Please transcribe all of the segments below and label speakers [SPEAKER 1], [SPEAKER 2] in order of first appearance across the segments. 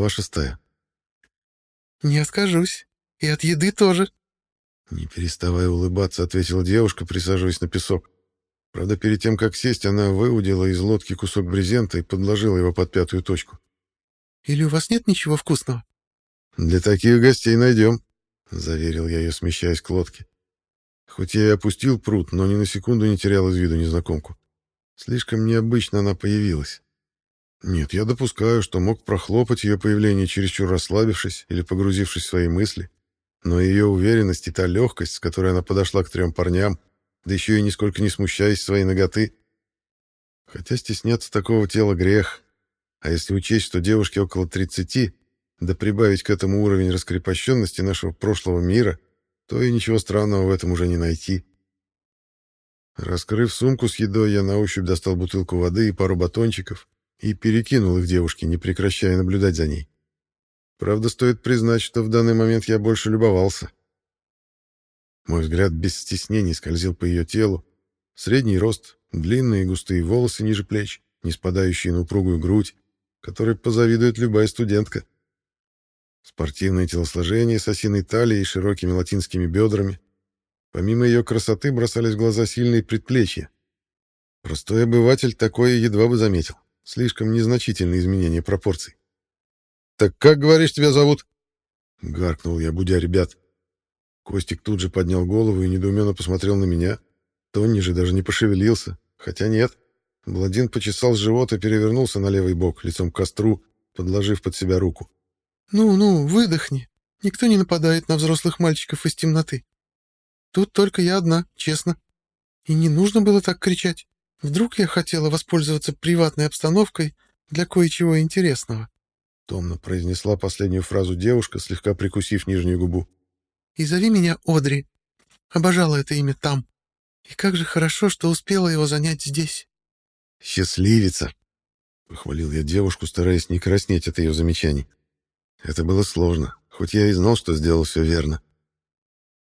[SPEAKER 1] Глава шестая.
[SPEAKER 2] «Не откажусь. И от еды тоже».
[SPEAKER 1] Не переставая улыбаться, ответила девушка, присаживаясь на песок. Правда, перед тем, как сесть, она выудила из лодки кусок брезента и подложила его под пятую точку.
[SPEAKER 2] «Или у вас нет ничего вкусного?»
[SPEAKER 1] «Для таких гостей найдем», — заверил я ее, смещаясь к лодке. Хоть я и опустил пруд, но ни на секунду не терял из виду незнакомку. Слишком необычно она появилась. Нет, я допускаю, что мог прохлопать ее появление, чересчур расслабившись или погрузившись в свои мысли, но ее уверенность и та легкость, с которой она подошла к трем парням, да еще и нисколько не смущаясь своей ноготы. Хотя стесняться такого тела грех. А если учесть, что девушке около 30, да прибавить к этому уровень раскрепощенности нашего прошлого мира, то и ничего странного в этом уже не найти. Раскрыв сумку с едой, я на ощупь достал бутылку воды и пару батончиков и перекинул их девушке, не прекращая наблюдать за ней. Правда, стоит признать, что в данный момент я больше любовался. Мой взгляд без стеснений скользил по ее телу. Средний рост, длинные густые волосы ниже плеч, не спадающие на упругую грудь, которой позавидует любая студентка. Спортивное телосложение с осиной талией и широкими латинскими бедрами. Помимо ее красоты бросались в глаза сильные предплечья. Простой обыватель такое едва бы заметил. Слишком незначительные изменения пропорций. «Так как, говоришь, тебя зовут?» Гаркнул я, будя ребят. Костик тут же поднял голову и недоуменно посмотрел на меня. Тонни же даже не пошевелился. Хотя нет. Бладин почесал живот и перевернулся на левый бок, лицом к костру, подложив под себя руку.
[SPEAKER 2] «Ну-ну, выдохни. Никто не нападает на взрослых мальчиков из темноты. Тут только я одна, честно. И не нужно было так кричать. Вдруг я хотела воспользоваться приватной обстановкой для кое-чего интересного?»
[SPEAKER 1] Томно произнесла последнюю фразу девушка, слегка прикусив нижнюю губу.
[SPEAKER 2] «И зови меня Одри. Обожала это имя там. И как же хорошо, что успела его занять здесь».
[SPEAKER 1] «Счастливица!» — похвалил я девушку, стараясь не краснеть от ее замечаний. Это было сложно, хоть я и знал, что сделал все верно.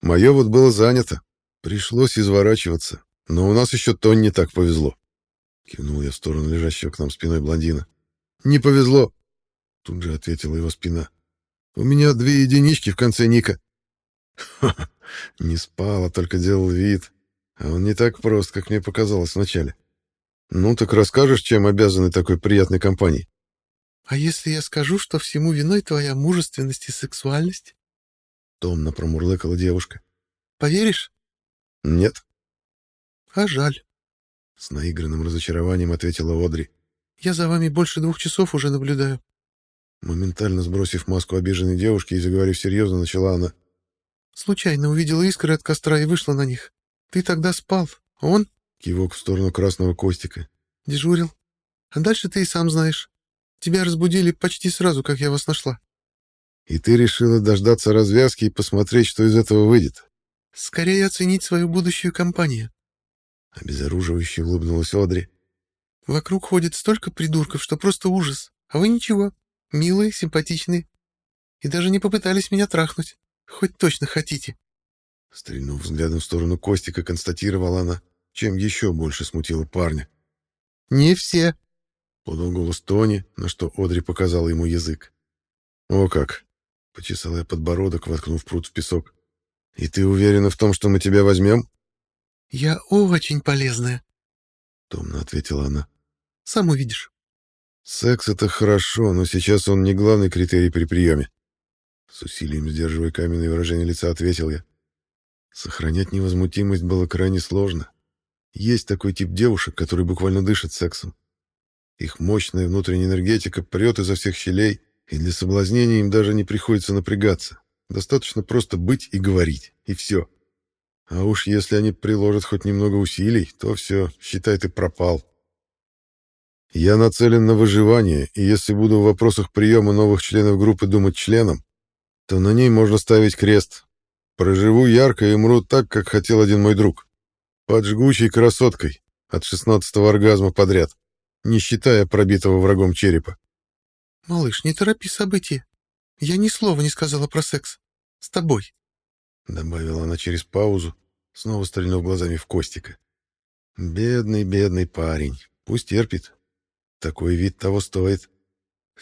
[SPEAKER 1] Мое вот было занято. Пришлось изворачиваться. Но у нас еще то не так повезло. Кивнул я в сторону лежащего к нам спиной блондина. Не повезло. Тут же ответила его спина. У меня две единички в конце ника. Ха -ха, не спал, а только делал вид. А он не так прост, как мне показалось вначале. Ну так расскажешь, чем обязаны такой приятной компании?
[SPEAKER 2] А если я скажу, что всему виной твоя мужественность и сексуальность?
[SPEAKER 1] Томно промурлыкала девушка.
[SPEAKER 2] Поверишь?
[SPEAKER 1] Нет.
[SPEAKER 2] А жаль.
[SPEAKER 1] С наигранным разочарованием ответила Одри.
[SPEAKER 2] Я за вами больше двух часов уже наблюдаю.
[SPEAKER 1] Моментально сбросив маску обиженной девушки и заговорив серьезно, начала она.
[SPEAKER 2] Случайно увидела искры от костра и вышла на них. Ты тогда спал, он...
[SPEAKER 1] Кивок в сторону красного Костика.
[SPEAKER 2] Дежурил. А дальше ты и сам знаешь. Тебя разбудили почти сразу, как я вас нашла.
[SPEAKER 1] И ты решила дождаться развязки и посмотреть, что из этого выйдет?
[SPEAKER 2] Скорее оценить свою будущую компанию.
[SPEAKER 1] Обезоруживающе улыбнулась Одри.
[SPEAKER 2] Вокруг ходит столько придурков, что просто ужас. А вы ничего. Милые, симпатичные. И даже не попытались меня трахнуть. Хоть точно хотите.
[SPEAKER 1] Стрельнув взглядом в сторону Костика, констатировала она, чем еще больше смутила парня.
[SPEAKER 2] «Не все»,
[SPEAKER 1] Подал голос Тони, на что Одри показала ему язык. «О как!» — почесал я подбородок, воткнув пруд в песок. «И ты уверена в том, что мы тебя возьмем?»
[SPEAKER 2] «Я очень полезная», —
[SPEAKER 1] томно ответила она.
[SPEAKER 2] «Сам увидишь».
[SPEAKER 1] «Секс — это хорошо, но сейчас он не главный критерий при приеме». С усилием сдерживая каменное выражение лица, ответил я. Сохранять невозмутимость было крайне сложно. Есть такой тип девушек, которые буквально дышат сексом. Их мощная внутренняя энергетика прет изо всех щелей, и для соблазнения им даже не приходится напрягаться. Достаточно просто быть и говорить, и все. А уж если они приложат хоть немного усилий, то все, считай, ты пропал. Я нацелен на выживание, и если буду в вопросах приема новых членов группы думать членом, то на ней можно ставить крест. Проживу ярко и умру так, как хотел один мой друг. Под жгучей красоткой, от шестнадцатого оргазма подряд не считая пробитого врагом черепа.
[SPEAKER 2] «Малыш, не торопи события. Я ни слова не сказала про секс. С тобой», —
[SPEAKER 1] добавила она через паузу, снова стрельнув глазами в Костика. «Бедный, бедный парень. Пусть терпит. Такой вид того стоит.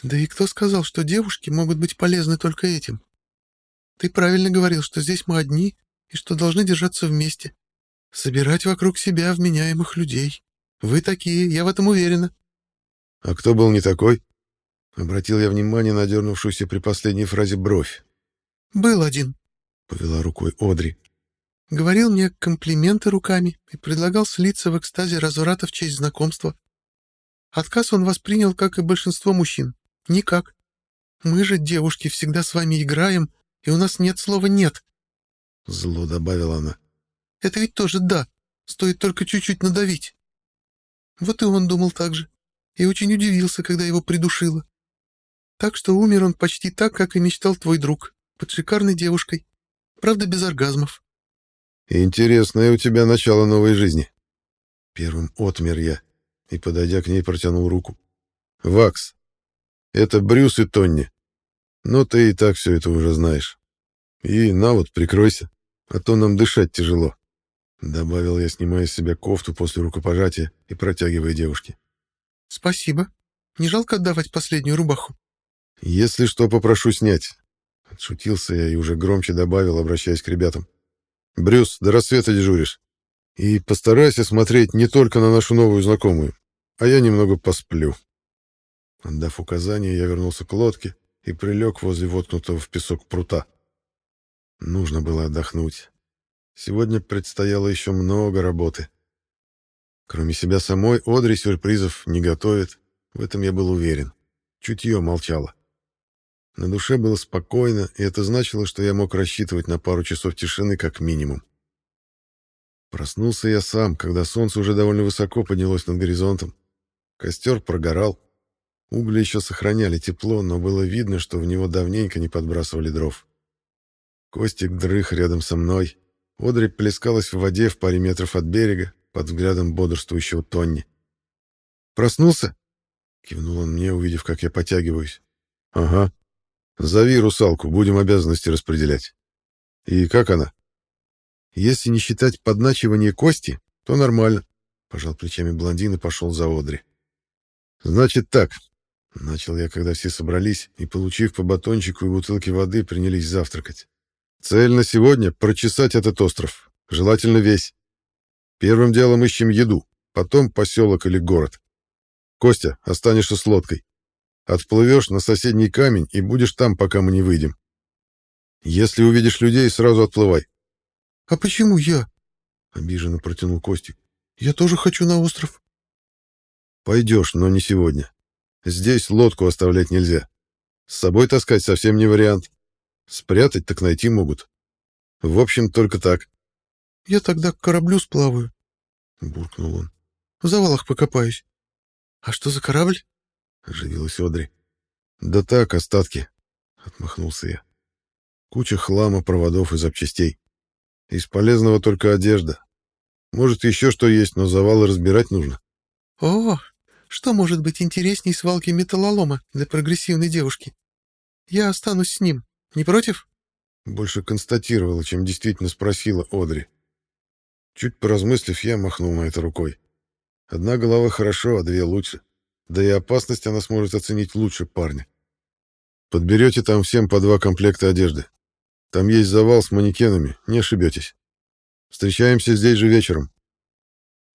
[SPEAKER 2] Да и кто сказал, что девушки могут быть полезны только этим? Ты правильно говорил, что здесь мы одни и что должны держаться вместе. Собирать вокруг себя вменяемых людей. Вы такие, я в этом уверена.
[SPEAKER 1] А кто был не такой? Обратил я внимание на дернувшуюся при последней фразе бровь.
[SPEAKER 2] Был один.
[SPEAKER 1] Повела рукой Одри.
[SPEAKER 2] Говорил мне комплименты руками и предлагал слиться в экстазе разврата в честь знакомства. Отказ он воспринял, как и большинство мужчин. Никак. Мы же, девушки, всегда с вами играем, и у нас нет слова «нет».
[SPEAKER 1] Зло добавила она.
[SPEAKER 2] Это ведь тоже «да». Стоит только чуть-чуть надавить. Вот и он думал так же. И очень удивился, когда его придушило. Так что умер он почти так, как и мечтал твой друг, под шикарной девушкой. Правда, без оргазмов.
[SPEAKER 1] Интересное у тебя начало новой жизни. Первым отмер я и, подойдя к ней, протянул руку. Вакс, это Брюс и Тонни. Но ты и так все это уже знаешь. И на вот, прикройся, а то нам дышать тяжело. Добавил я, снимая с себя кофту после рукопожатия и протягивая девушке.
[SPEAKER 2] «Спасибо. Не жалко отдавать последнюю рубаху?»
[SPEAKER 1] «Если что, попрошу снять». Отшутился я и уже громче добавил, обращаясь к ребятам. «Брюс, до рассвета дежуришь. И постарайся смотреть не только на нашу новую знакомую, а я немного посплю». Отдав указание, я вернулся к лодке и прилег возле воткнутого в песок прута. Нужно было отдохнуть. Сегодня предстояло еще много работы. Кроме себя самой, Одри сюрпризов не готовит. В этом я был уверен. Чутье молчало. На душе было спокойно, и это значило, что я мог рассчитывать на пару часов тишины как минимум. Проснулся я сам, когда солнце уже довольно высоко поднялось над горизонтом. Костер прогорал. Угли еще сохраняли тепло, но было видно, что в него давненько не подбрасывали дров. Костик дрых рядом со мной, Одри плескалась в воде в паре метров от берега под взглядом бодрствующего Тонни. «Проснулся?» — кивнул он мне, увидев, как я потягиваюсь. «Ага. Зови русалку, будем обязанности распределять. И как она?» «Если не считать подначивание кости, то нормально», — пожал плечами блондин и пошел за Одри. «Значит так», — начал я, когда все собрались и, получив по батончику и бутылке воды, принялись завтракать. Цель на сегодня — прочесать этот остров, желательно весь. Первым делом ищем еду, потом поселок или город. Костя, останешься с лодкой. Отплывешь на соседний камень и будешь там, пока мы не выйдем. Если увидишь людей, сразу отплывай.
[SPEAKER 2] — А почему я?
[SPEAKER 1] — обиженно протянул Костик.
[SPEAKER 2] — Я тоже хочу на остров.
[SPEAKER 1] — Пойдешь, но не сегодня. Здесь лодку оставлять нельзя. С собой таскать совсем не вариант. Спрятать так найти могут. В общем, только так.
[SPEAKER 2] — Я тогда к кораблю сплаваю, —
[SPEAKER 1] буркнул он.
[SPEAKER 2] — В завалах покопаюсь. — А что за корабль?
[SPEAKER 1] — оживилась Одри. — Да так, остатки, — отмахнулся я. Куча хлама, проводов и запчастей. Из полезного только одежда. Может, еще что есть, но завалы разбирать нужно.
[SPEAKER 2] — О, что может быть интересней свалки металлолома для прогрессивной девушки? Я останусь с ним. Не против?
[SPEAKER 1] Больше констатировала, чем действительно спросила Одри. Чуть поразмыслив, я махнул на это рукой. Одна голова хорошо, а две лучше. Да и опасность она сможет оценить лучше парня. Подберете там всем по два комплекта одежды. Там есть завал с манекенами, не ошибетесь. Встречаемся здесь же вечером.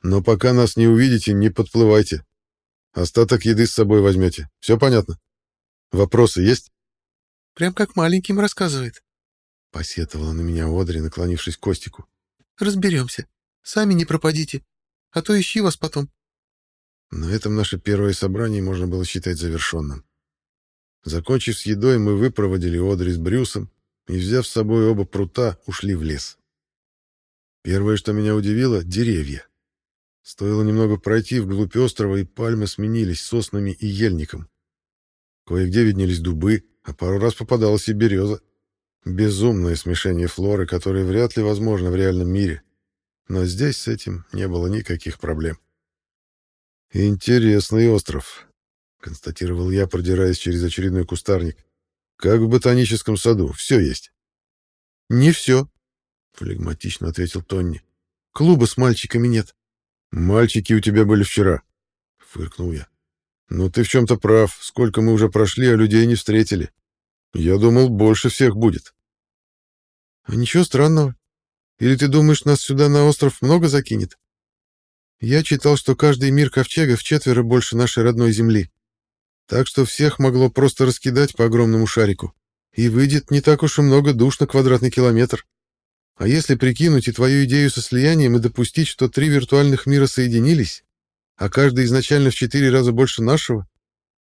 [SPEAKER 1] Но пока нас не увидите, не подплывайте. Остаток еды с собой возьмете. Все понятно? Вопросы есть?
[SPEAKER 2] Прям как маленьким рассказывает.
[SPEAKER 1] Посетовала на меня Одри, наклонившись к Костику.
[SPEAKER 2] Разберемся. Сами не пропадите. А то ищи вас потом.
[SPEAKER 1] На этом наше первое собрание можно было считать завершенным. Закончив с едой, мы выпроводили Одри с Брюсом и, взяв с собой оба прута, ушли в лес. Первое, что меня удивило — деревья. Стоило немного пройти вглубь острова, и пальмы сменились соснами и ельником. Кое-где виднелись дубы, а пару раз попадалась и береза. Безумное смешение флоры, которое вряд ли возможно в реальном мире. Но здесь с этим не было никаких проблем. «Интересный остров», — констатировал я, продираясь через очередной кустарник. «Как в ботаническом саду, все есть».
[SPEAKER 2] «Не все», —
[SPEAKER 1] флегматично ответил Тонни.
[SPEAKER 2] «Клуба с мальчиками нет».
[SPEAKER 1] «Мальчики у тебя были вчера», — фыркнул я. Ну, ты в чем-то прав. Сколько мы уже прошли, а людей не встретили. Я думал, больше всех будет.
[SPEAKER 2] А ничего странного. Или ты думаешь, нас сюда на остров много закинет? Я читал, что каждый мир ковчега в четверо больше нашей родной земли. Так что всех могло просто раскидать по огромному шарику. И выйдет не так уж и много душ на квадратный километр. А если прикинуть и твою идею со слиянием и допустить, что три виртуальных мира соединились, а каждый изначально в четыре раза больше нашего,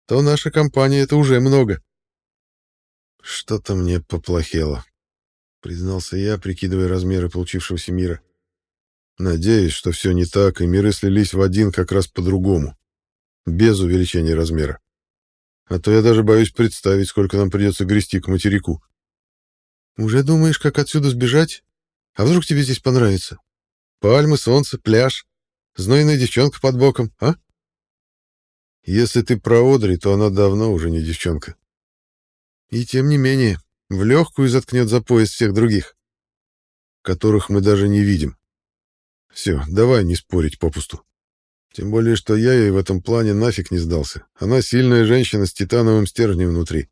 [SPEAKER 2] то наша компания — это уже много.
[SPEAKER 1] Что-то мне поплохело, признался я, прикидывая размеры получившегося мира. Надеюсь, что все не так, и миры слились в один как раз по-другому, без увеличения размера. А то я даже боюсь представить, сколько нам придется грести к материку.
[SPEAKER 2] Уже думаешь, как отсюда сбежать? А вдруг тебе здесь понравится? Пальмы, солнце, пляж, знойная девчонка под боком, а?
[SPEAKER 1] Если ты про Одри, то она давно уже не девчонка.
[SPEAKER 2] И тем не менее, в легкую заткнет за пояс всех других,
[SPEAKER 1] которых мы даже не видим. Все, давай не спорить попусту. Тем более, что я ей в этом плане нафиг не сдался. Она сильная женщина с титановым стержнем внутри.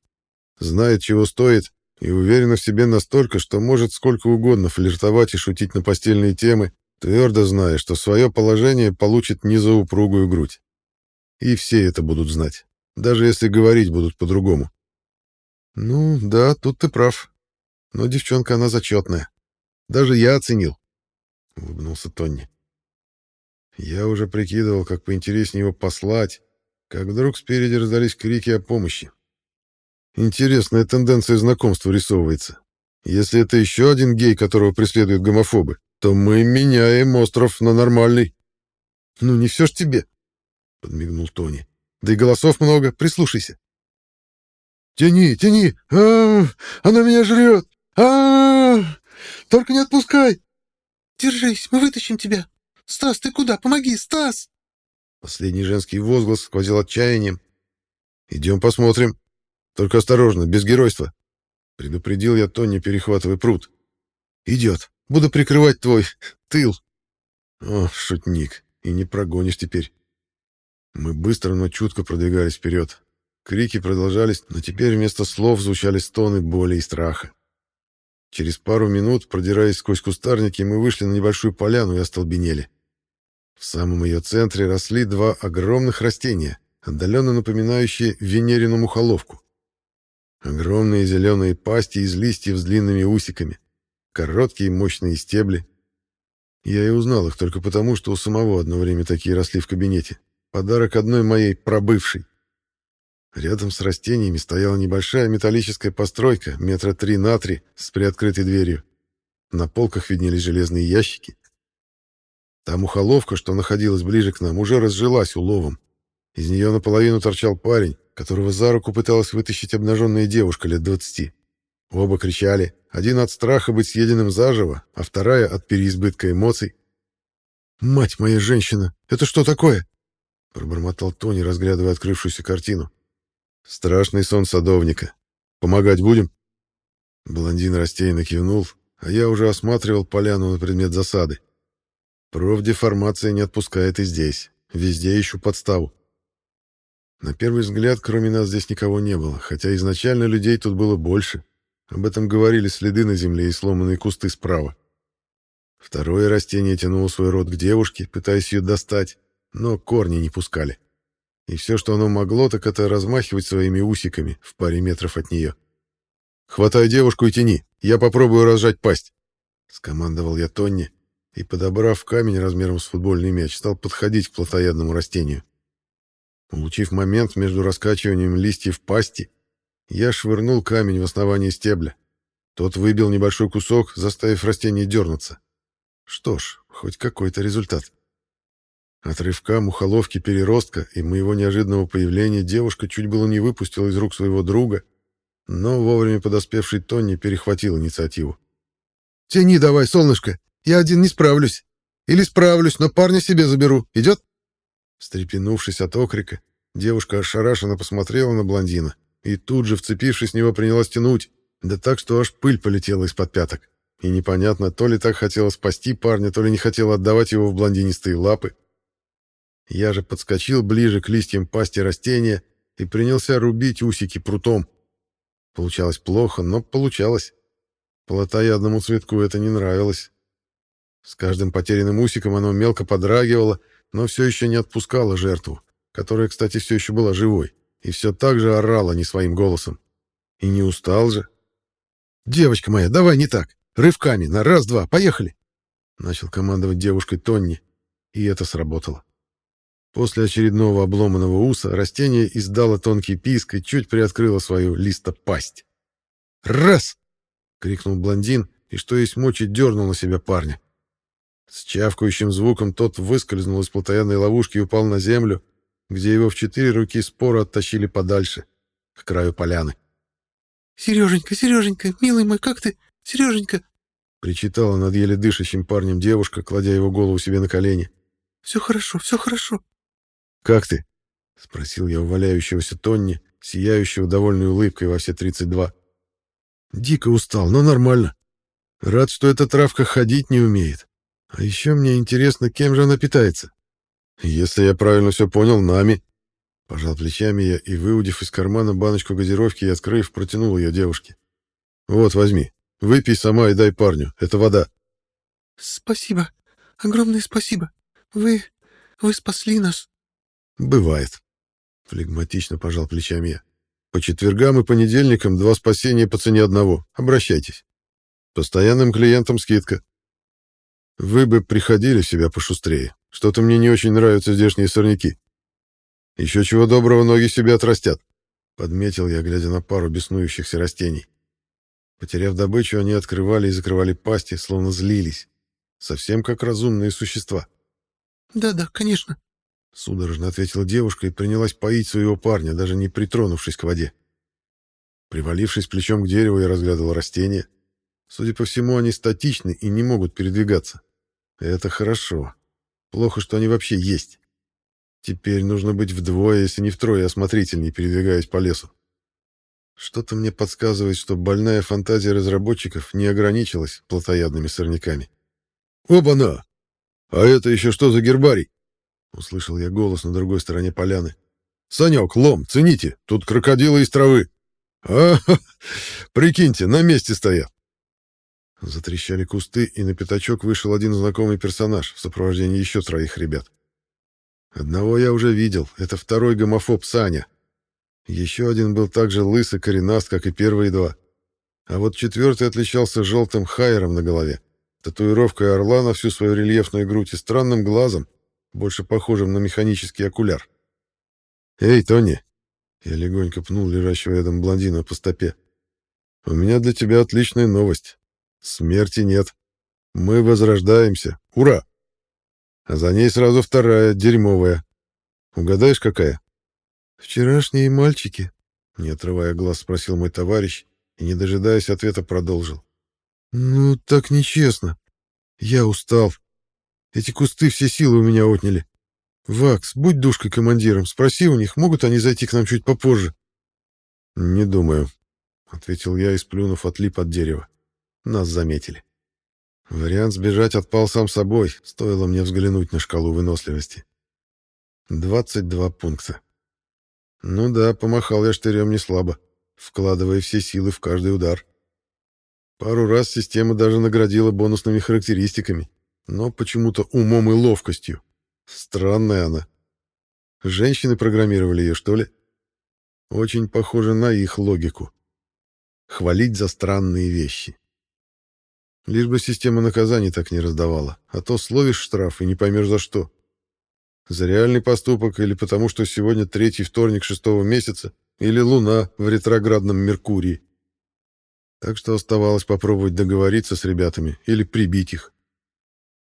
[SPEAKER 1] Знает, чего стоит, и уверена в себе настолько, что может сколько угодно флиртовать и шутить на постельные темы, твердо зная, что свое положение получит не за упругую грудь. И все это будут знать, даже если говорить будут по-другому.
[SPEAKER 2] Ну, да, тут ты прав. Но девчонка она зачетная. Даже я оценил. Улыбнулся Тонни.
[SPEAKER 1] Я уже прикидывал, как поинтереснее его послать, как вдруг спереди раздались крики о помощи. Интересная тенденция знакомства рисовывается. Если это еще один гей, которого преследуют гомофобы, то мы меняем остров на нормальный.
[SPEAKER 2] — Ну, не все ж тебе, — подмигнул Тони. — Да и голосов много, прислушайся. «Тяни, тяни! А, -а, -а она меня жрет! А, -а, а Только не отпускай!» «Держись, мы вытащим тебя! Стас, ты куда? Помоги, Стас!»
[SPEAKER 1] Последний женский возглас сквозил отчаянием. «Идем посмотрим. Только осторожно, без геройства!» Предупредил я Тони, перехватывая пруд. «Идет. Буду прикрывать твой тыл». О, шутник, и не прогонишь теперь. Мы быстро, но чутко продвигались вперед. Крики продолжались, но теперь вместо слов звучали стоны боли и страха. Через пару минут, продираясь сквозь кустарники, мы вышли на небольшую поляну и остолбенели. В самом ее центре росли два огромных растения, отдаленно напоминающие венерину мухоловку. Огромные зеленые пасти из листьев с длинными усиками, короткие мощные стебли. Я и узнал их только потому, что у самого одно время такие росли в кабинете. Подарок одной моей пробывшей. Рядом с растениями стояла небольшая металлическая постройка, метра три на три, с приоткрытой дверью. На полках виднелись железные ящики. Там ухоловка, что находилась ближе к нам, уже разжилась уловом. Из нее наполовину торчал парень, которого за руку пыталась вытащить обнаженная девушка лет двадцати. Оба кричали, один от страха быть съеденным заживо, а вторая от переизбытка эмоций.
[SPEAKER 2] «Мать моя женщина, это что такое?»
[SPEAKER 1] пробормотал Тони, разглядывая открывшуюся картину. Страшный сон садовника. Помогать будем? Блондин растерянно кивнул, а я уже осматривал поляну на предмет засады. Профдеформация не отпускает и здесь. Везде ищу подставу. На первый взгляд, кроме нас здесь никого не было, хотя изначально людей тут было больше. Об этом говорили следы на земле и сломанные кусты справа. Второе растение тянуло свой рот к девушке, пытаясь ее достать, но корни не пускали и все, что оно могло, так это размахивать своими усиками в паре метров от нее. «Хватай девушку и тяни, я попробую разжать пасть», — скомандовал я Тонни, и, подобрав камень размером с футбольный мяч, стал подходить к плотоядному растению. Улучив момент между раскачиванием листьев пасти, я швырнул камень в основание стебля. Тот выбил небольшой кусок, заставив растение дернуться. Что ж, хоть какой-то результат. От рывка мухоловки переростка и моего неожиданного появления девушка чуть было не выпустила из рук своего друга, но вовремя подоспевший Тони перехватил инициативу.
[SPEAKER 2] «Тяни давай, солнышко, я один не справлюсь. Или справлюсь, но парня себе заберу. Идет?»
[SPEAKER 1] Встрепенувшись от окрика, девушка ошарашенно посмотрела на блондина и тут же, вцепившись в него, принялась тянуть, да так, что аж пыль полетела из-под пяток. И непонятно, то ли так хотела спасти парня, то ли не хотела отдавать его в блондинистые лапы. Я же подскочил ближе к листьям пасти растения и принялся рубить усики прутом. Получалось плохо, но получалось. Плотоядному цветку это не нравилось. С каждым потерянным усиком оно мелко подрагивало, но все еще не отпускало жертву, которая, кстати, все еще была живой, и все так же орала не своим голосом. И не устал же. «Девочка моя, давай не так! Рывками, на раз-два, поехали!» Начал командовать девушкой Тонни, и это сработало. После очередного обломанного уса растение издало тонкий писк и чуть приоткрыло свою листопасть. «Раз!» — крикнул блондин, и что есть мочи дернул на себя парня. С чавкающим звуком тот выскользнул из плотоядной ловушки и упал на землю, где его в четыре руки споро оттащили подальше, к краю поляны.
[SPEAKER 2] «Сереженька, Сереженька, милый мой, как ты? Сереженька!»
[SPEAKER 1] причитала над еле дышащим парнем девушка, кладя его голову себе на колени.
[SPEAKER 2] «Все хорошо, все хорошо».
[SPEAKER 1] «Как ты?» — спросил я у валяющегося Тонни, сияющего довольной улыбкой во все тридцать два. «Дико устал, но нормально. Рад, что эта травка ходить не умеет. А еще мне интересно, кем же она питается. Если я правильно все понял, нами». Пожал плечами я и, выудив из кармана баночку газировки и открыв, протянул ее девушке. «Вот, возьми. Выпей сама и дай парню. Это вода».
[SPEAKER 2] «Спасибо. Огромное спасибо. Вы... вы спасли нас».
[SPEAKER 1] «Бывает», — флегматично пожал плечами я. «По четвергам и понедельникам два спасения по цене одного. Обращайтесь. Постоянным клиентам скидка. Вы бы приходили себя пошустрее. Что-то мне не очень нравятся здешние сорняки. Еще чего доброго ноги себе отрастят», — подметил я, глядя на пару беснующихся растений. Потеряв добычу, они открывали и закрывали пасти, словно злились. Совсем как разумные существа.
[SPEAKER 2] «Да-да, конечно», —
[SPEAKER 1] судорожно ответила девушка и принялась поить своего парня, даже не притронувшись к воде. Привалившись плечом к дереву, я разглядывал растения. Судя по всему, они статичны и не могут передвигаться. Это хорошо. Плохо, что они вообще есть. Теперь нужно быть вдвое, если не втрое осмотрительней, передвигаясь по лесу. Что-то мне подсказывает, что больная фантазия разработчиков не ограничилась плотоядными сорняками. «Оба-на! А это еще что за гербарий?» Услышал я голос на другой стороне поляны. «Санек, лом, цените, тут крокодилы из травы!» «А, прикиньте, на месте стоят!» Затрещали кусты, и на пятачок вышел один знакомый персонаж в сопровождении еще троих ребят. Одного я уже видел, это второй гомофоб Саня, еще один был так же лыс и коренаст, как и первые два. А вот четвертый отличался желтым хайером на голове, татуировкой орла на всю свою рельефную грудь и странным глазом, больше похожим на механический окуляр. «Эй, Тони!» Я легонько пнул лежащего рядом блондина по стопе. «У меня для тебя отличная новость. Смерти нет. Мы возрождаемся. Ура!» А за ней сразу вторая, дерьмовая. Угадаешь, какая?
[SPEAKER 2] «Вчерашние мальчики?»
[SPEAKER 1] — не отрывая глаз, спросил мой товарищ и, не дожидаясь ответа, продолжил.
[SPEAKER 2] «Ну, так нечестно. Я устал. Эти кусты все силы у меня отняли. Вакс, будь душкой командиром, спроси у них, могут они зайти к нам чуть попозже?»
[SPEAKER 1] «Не думаю», — ответил я и, сплюнув, отлип от дерева. Нас заметили. Вариант сбежать отпал сам собой, стоило мне взглянуть на шкалу выносливости. 22 пункта. Ну да, помахал я штырем не слабо, вкладывая все силы в каждый удар. Пару раз система даже наградила бонусными характеристиками, но почему-то умом и ловкостью. Странная она. Женщины программировали ее, что ли? Очень похоже на их логику. Хвалить за странные вещи. Лишь бы система наказаний так не раздавала, а то словишь штраф и не поймешь за что. За реальный поступок или потому, что сегодня третий вторник шестого месяца, или луна в ретроградном Меркурии. Так что оставалось попробовать договориться с ребятами или прибить их.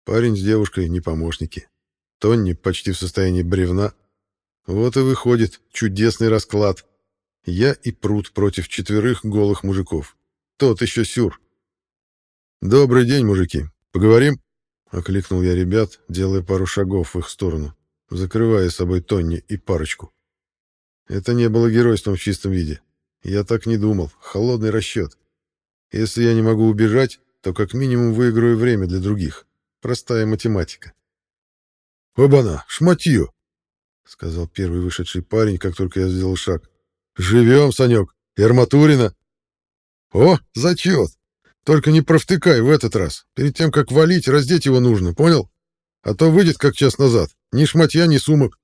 [SPEAKER 1] Парень с девушкой не помощники. Тонни почти в состоянии бревна. Вот и выходит чудесный расклад. Я и пруд против четверых голых мужиков. Тот еще сюр. «Добрый день, мужики. Поговорим?» — окликнул я ребят, делая пару шагов в их сторону закрывая собой Тонни и парочку. Это не было геройством в чистом виде. Я так не думал. Холодный расчет. Если я не могу убежать, то как минимум выиграю время для других. Простая математика. «Оба-на, шматье!» — сказал первый вышедший парень, как только я сделал шаг. «Живем, Санек! И Арматурина!» «О, зачет! Только не провтыкай в этот раз. Перед тем, как валить, раздеть его нужно, понял? А то выйдет, как час назад. Ни шматья, ни сумок».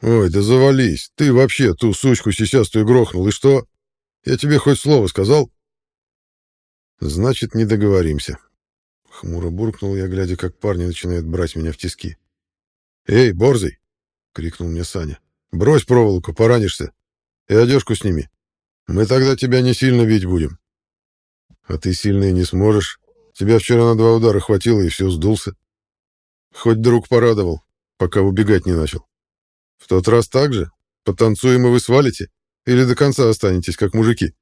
[SPEAKER 1] «Ой, да завались! Ты вообще ту сучку сисястую грохнул, и что? Я тебе хоть слово сказал?» «Значит, не договоримся». Хмуро буркнул я, глядя, как парни начинают брать меня в тиски. «Эй, борзый!» — крикнул мне Саня. «Брось проволоку, поранишься. И одежку сними. Мы тогда тебя не сильно бить будем». «А ты сильно и не сможешь. Тебя вчера на два удара хватило, и все, сдулся. Хоть друг порадовал, пока убегать не начал. В тот раз так же? Потанцуем, и вы свалите? Или до конца останетесь, как мужики?»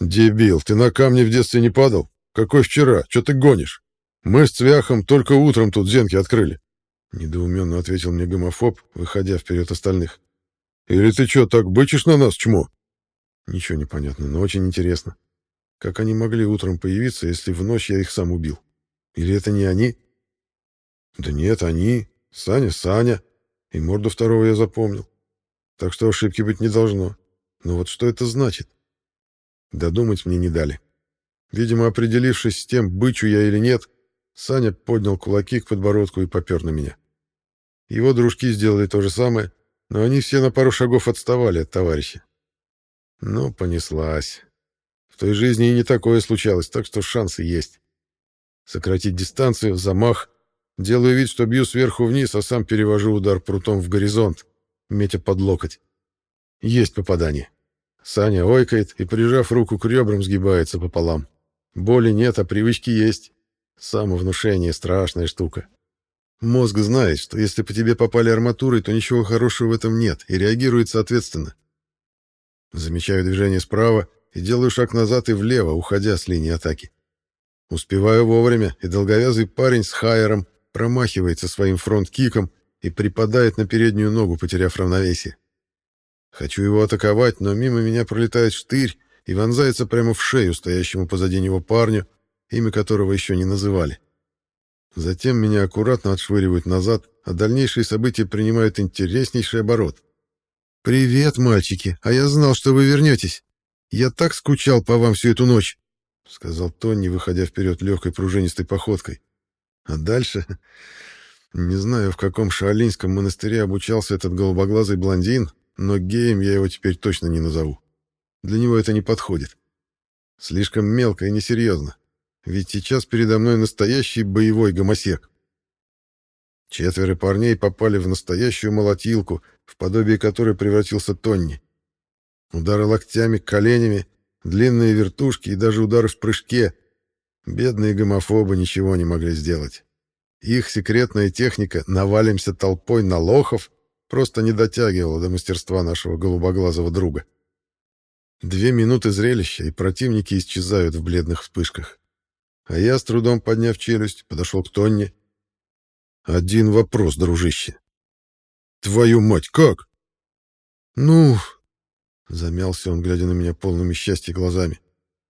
[SPEAKER 1] «Дебил, ты на камни в детстве не падал? Какой вчера? Че ты гонишь? Мы с Цвяхом только утром тут зенки открыли. Недоуменно ответил мне гомофоб, выходя вперед остальных. «Или ты что, так бычишь на нас, чмо?» Ничего не понятно, но очень интересно. Как они могли утром появиться, если в ночь я их сам убил? Или это не они? Да нет, они. Саня, Саня. И морду второго я запомнил. Так что ошибки быть не должно. Но вот что это значит? Додумать мне не дали. Видимо, определившись с тем, бычу я или нет, Саня поднял кулаки к подбородку и попер на меня. Его дружки сделали то же самое, но они все на пару шагов отставали от товарища. Ну, понеслась. В той жизни и не такое случалось, так что шансы есть. Сократить дистанцию, замах. Делаю вид, что бью сверху вниз, а сам перевожу удар прутом в горизонт, метя под локоть. Есть попадание. Саня ойкает и, прижав руку к ребрам, сгибается пополам. Боли нет, а привычки есть. Самовнушение — страшная штука. Мозг знает, что если по тебе попали арматурой, то ничего хорошего в этом нет, и реагирует соответственно. Замечаю движение справа и делаю шаг назад и влево, уходя с линии атаки. Успеваю вовремя, и долговязый парень с хайером промахивается своим фронт-киком и припадает на переднюю ногу, потеряв равновесие. Хочу его атаковать, но мимо меня пролетает штырь и вонзается прямо в шею стоящему позади него парню, имя которого еще не называли. Затем меня аккуратно отшвыривают назад, а дальнейшие события принимают интереснейший оборот. «Привет, мальчики, а я знал, что вы вернетесь. Я так скучал по вам всю эту ночь», — сказал Тони, выходя вперед легкой пружинистой походкой. А дальше... Не знаю, в каком шаолиньском монастыре обучался этот голубоглазый блондин, но геем я его теперь точно не назову. Для него это не подходит. Слишком мелко и несерьезно. Ведь сейчас передо мной настоящий боевой гомосек. Четверо парней попали в настоящую молотилку, в подобие которой превратился Тонни. Удары локтями, коленями, длинные вертушки и даже удары в прыжке. Бедные гомофобы ничего не могли сделать. Их секретная техника «навалимся толпой на лохов» просто не дотягивала до мастерства нашего голубоглазого друга. Две минуты зрелища, и противники исчезают в бледных вспышках. А я, с трудом подняв челюсть, подошел к Тонне. Один вопрос, дружище. Твою мать, как? Ну, замялся он, глядя на меня полными счастья глазами.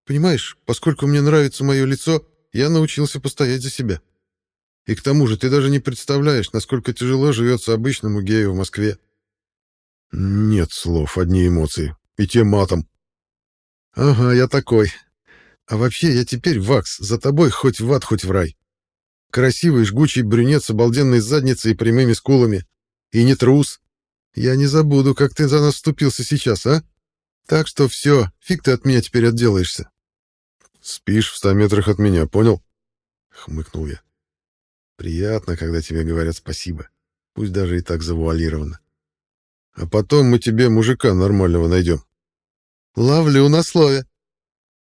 [SPEAKER 1] Понимаешь, поскольку мне нравится мое лицо, я научился постоять за себя. И к тому же ты даже не представляешь, насколько тяжело живется обычному гею в Москве. Нет слов, одни эмоции. И те матом. Ага, я такой, а вообще, я теперь вакс, за тобой хоть в ад, хоть в рай. Красивый жгучий брюнет с обалденной задницей и прямыми скулами. И не трус. Я не забуду, как ты за нас вступился сейчас, а? Так что все, фиг ты от меня теперь отделаешься. Спишь в ста метрах от меня, понял? Хмыкнул я. Приятно, когда тебе говорят спасибо. Пусть даже и так завуалированно. А потом мы тебе мужика нормального найдем. Ловлю на слове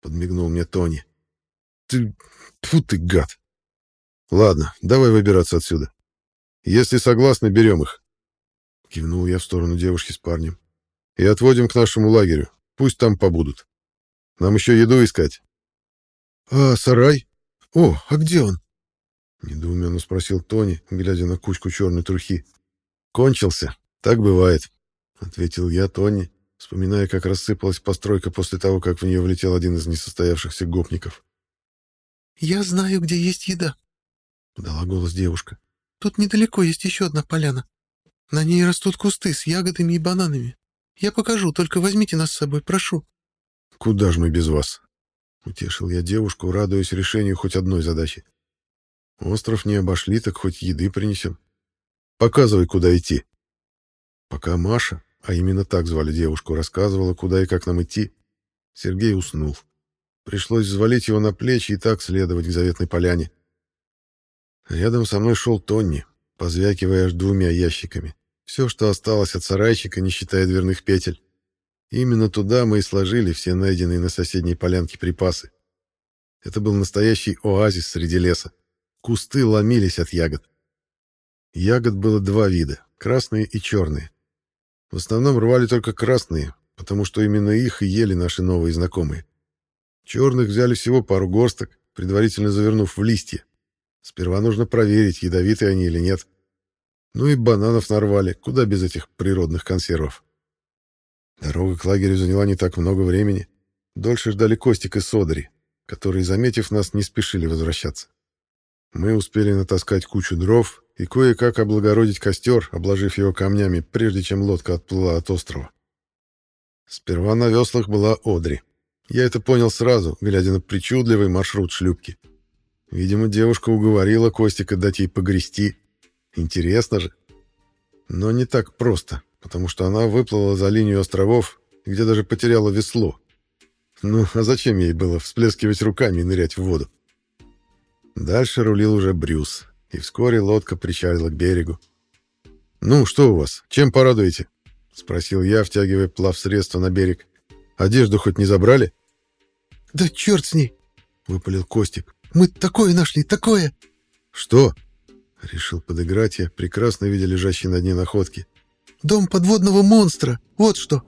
[SPEAKER 1] подмигнул мне Тони. Ты... Фу ты, гад. Ладно, давай выбираться отсюда. Если согласны, берем их. Кивнул я в сторону девушки с парнем. И отводим к нашему лагерю. Пусть там побудут. Нам еще еду искать. А, сарай? О, а где он? Недоуменно спросил Тони, глядя на кучку черной трухи. Кончился. Так бывает, ответил я Тони вспоминая, как рассыпалась постройка после того, как в нее влетел один из несостоявшихся гопников.
[SPEAKER 2] «Я знаю, где есть еда», — подала голос девушка. «Тут недалеко есть еще одна поляна. На ней растут кусты с ягодами и бананами. Я покажу, только возьмите нас с собой, прошу».
[SPEAKER 1] «Куда же мы без вас?» Утешил я девушку, радуясь решению хоть одной задачи. «Остров не обошли, так хоть еды принесем. Показывай, куда идти». Пока Маша, а именно так звали девушку, рассказывала, куда и как нам идти, Сергей уснул. Пришлось взвалить его на плечи и так следовать к заветной поляне. Рядом со мной шел Тонни, позвякивая аж двумя ящиками. Все, что осталось от сарайчика, не считая дверных петель. Именно туда мы и сложили все найденные на соседней полянке припасы. Это был настоящий оазис среди леса. Кусты ломились от ягод. Ягод было два вида — красные и черные. В основном рвали только красные, потому что именно их и ели наши новые знакомые. Черных взяли всего пару горсток, предварительно завернув в листья. Сперва нужно проверить, ядовитые они или нет. Ну и бананов нарвали, куда без этих природных консервов. Дорога к лагерю заняла не так много времени. Дольше ждали Костик и Содори, которые, заметив нас, не спешили возвращаться. Мы успели натаскать кучу дров и кое-как облагородить костер, обложив его камнями, прежде чем лодка отплыла от острова. Сперва на веслах была Одри. Я это понял сразу, глядя на причудливый маршрут шлюпки. Видимо, девушка уговорила Костика дать ей погрести. Интересно же. Но не так просто потому что она выплыла за линию островов, где даже потеряла весло. Ну, а зачем ей было всплескивать руками и нырять в воду? Дальше рулил уже Брюс, и вскоре лодка причалила к берегу. «Ну, что у вас? Чем порадуете?» — спросил я, втягивая плавсредство на берег. «Одежду хоть не забрали?»
[SPEAKER 2] «Да черт с ней!» — выпалил Костик. «Мы такое нашли, такое!»
[SPEAKER 1] «Что?» — решил подыграть я, прекрасно видя лежащие на дне находки.
[SPEAKER 2] Дом подводного монстра. Вот что.